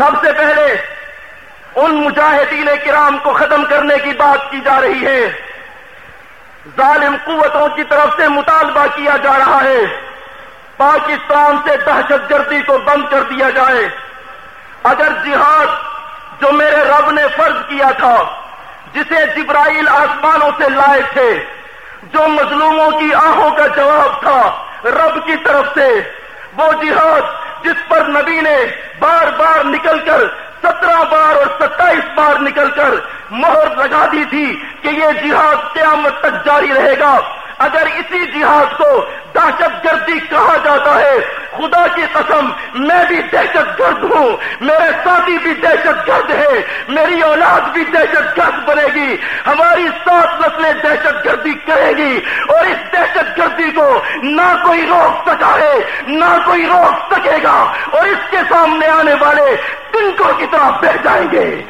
سب سے پہلے ان مجاہدین کرام کو ختم کرنے کی بات کی جا رہی ہے۔ ظالم قوتوں کی طرف سے مطالبہ کیا جا رہا ہے۔ پاکستان سے دہشت گردی کو بند کر دیا جائے۔ اگر جہاد جو میرے رب نے فرض کیا تھا، جسے جبرائیل آسمانوں سے لائے تھے، جو مظلوموں کی آہوں کا جواب تھا رب کی طرف سے، وہ جہاد نبی نے بار بار نکل کر سترہ بار اور ستائیس بار نکل کر مہر لگا دی تھی کہ یہ جہاد قیامت تک جاری رہے گا۔ اگر اسی جہاد کو دہشت گردی کہا جاتا ہے، خدا کی قسم میں بھی دہشت گرد ہوں، میرے ساتھی بھی دہشت گرد ہے میری اولاد بھی دہشت گرد بنے گی، ہماری سات نسلیں دہشت گردی کرے گی، اور اس دہشت گردی کو نہ کوئی روک سکا ہے، نہ کوئی روک سکے گا، اور اس کے سامنے آنے والے تنکوں کی طرح بہ جائیں گے۔